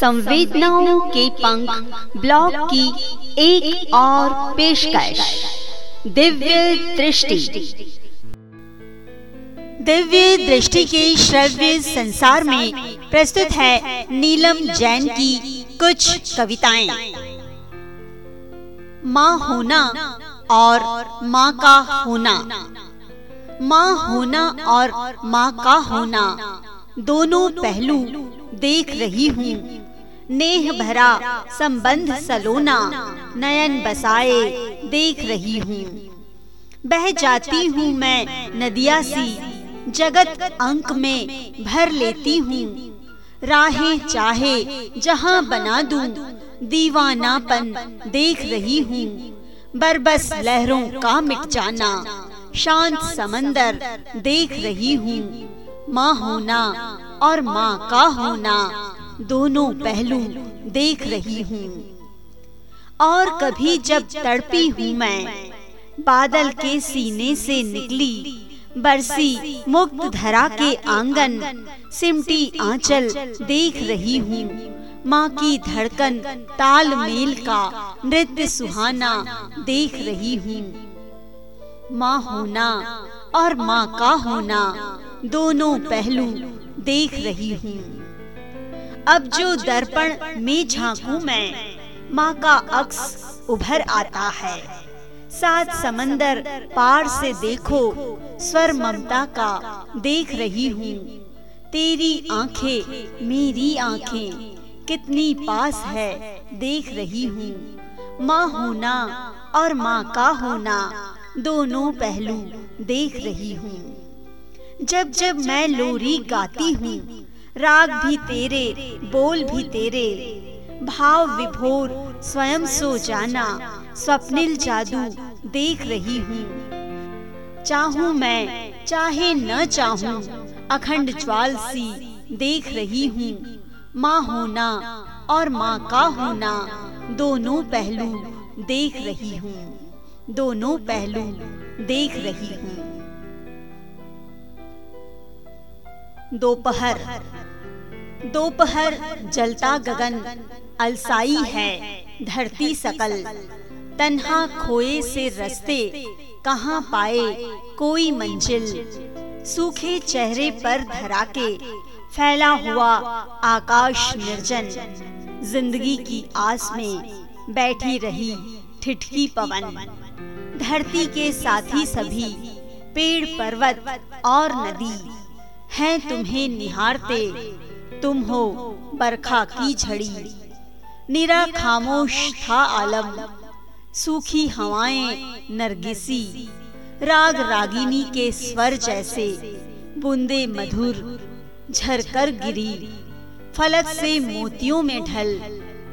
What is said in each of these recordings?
संवेदनाओं के पंख ब्लॉग की एक और पेशकश। दिव्य दृष्टि। दिव्य दृष्टि के श्रव्य संसार में प्रस्तुत है नीलम जैन की कुछ कविताएँ। माँ होना और माँ का होना। माँ होना और माँ का होना। दोनों पहलू देख रही हूँ। नेह भरा संबंध सलोना, नयन बसाए, देख रही हूँ। बह जाती हूँ मैं नदिया सी, जगत अंक में भर लेती हूँ। राहें चाहे जहाँ बना दूँ, दीवानापन देख रही हूँ। बरबस लहरों का मिट जाना शांत समंदर देख रही हूँ। माँ होना और माँ का होना दोनों पहलू देख रही हूँ। और कभी जब तड़पी हूँ मैं, बादल के सीने से निकली, बरसी मुक्त धरा के आँगन, सिमटी आंचल देख रही हूँ। माँ की धड़कन ताल मेल का नृत्य सुहाना देख रही हूँ। माँ होना और माँ का होना दोनों पहलू देख रही हूँ। अब जो दर्पण में झांकू मैं, माँ का अक्स उभर आता है। सात समंदर पार से देखो, स्वर ममता का देख रही हूँ। तेरी आँखें, मेरी आँखें, कितनी पास है, देख रही हूँ। माँ होना और माँ का होना, दोनों पहलू देख रही हूँ। जब जब मैं लोरी गाती हूँ राग भी तेरे, बोल भी तेरे। भाव विभोर, स्वयं सो जाना, स्वप्निल जादू देख रही हूँ। चाहूँ मैं, चाहे न चाहूँ, अखंड ज्वाल सी देख रही हूँ। माँ होना और माँ का होना, दोनों पहलू देख रही हूँ। दोनों पहलू देख रही हूँ। दोपहर दोपहर जलता गगन, अलसाई है, धरती सकल। तन्हा खोए से रस्ते, कहाँ पाए कोई मंजिल। सूखे चेहरे पर धरा के फैला हुआ आकाश निर्जन। ज़िंदगी की आस में बैठी रही ठिठकी पवन। धरती के साथी सभी, पेड़ पर्वत और नदी, हैं तुम्हें निहारते। तुम हो, बरखा की झड़ी। निरा खामोश था आलम, सूखी हवाएँ नरगिसी। राग रागिनी के स्वर जैसे, बूंदे मधुर, झरकर गिरी। फलक से मोतियों में ढल,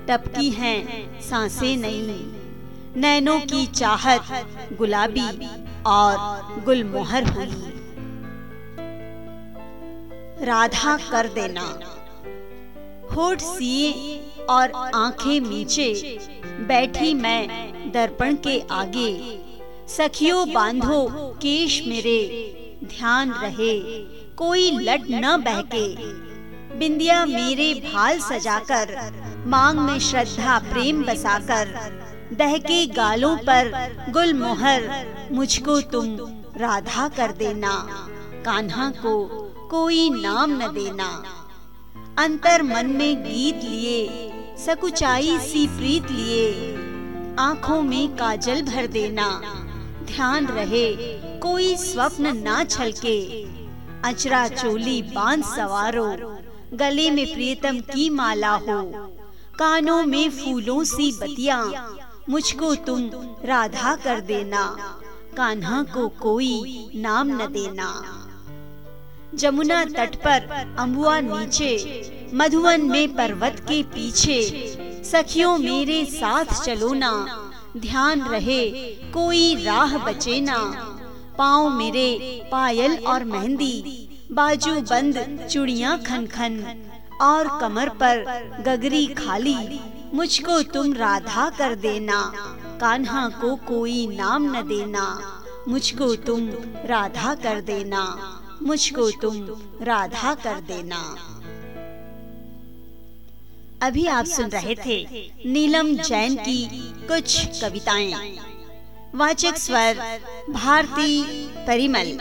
टपकी हैं साँसें नई। नैनों की चाहत गुलाबी और गुलमोहर हुई। राधा कर देना। होठ सीए और आँखें नीचे बैठी मैं दर्पण के आगे। सखियों बांधो, केश मेरे, ध्यान रहे, कोई लट न बहके। बिंदिया मेरे भाल सजाकर, मांग में श्रद्धा प्रेम बसाकर दहके गालों पर गुल मोहर, मुझको तुम राधा कर देना। कान्हा को कोई नाम न देना। अंतर मन में गीत लिए, सकुचाई सी प्रीत लिए, आँखों में काजल भर देना। ध्यान रहे, कोई स्वप्न ना छलके, अचरा चोली बाँध सवारो, गले में प्रियतम की माला हो। कानों में फूलों सी बतिया, मुझको तुम राधा कर देना। कान्हा को कोई नाम न देना। जमुना तट पर अम्बुआ नीचे, मधुवन में पर्वत के पीछे, सखियों मेरे साथ चलो ना, ध्यान रहे, कोई राह बचे ना। पाँव मेरे पायल और मेहंदी, बाजू बंद चुड़िया खन खन और कमर पर गगरी खाली, मुझको तुम राधा कर देना, कान्हा को कोई नाम न देना, मुझको तुम राधा कर देना। मुझको तुम राधा कर देना। अभी आप सुन रहे थे नीलम जैन की कुछ कविताएँ। वाचक स्वर भारती परिमल।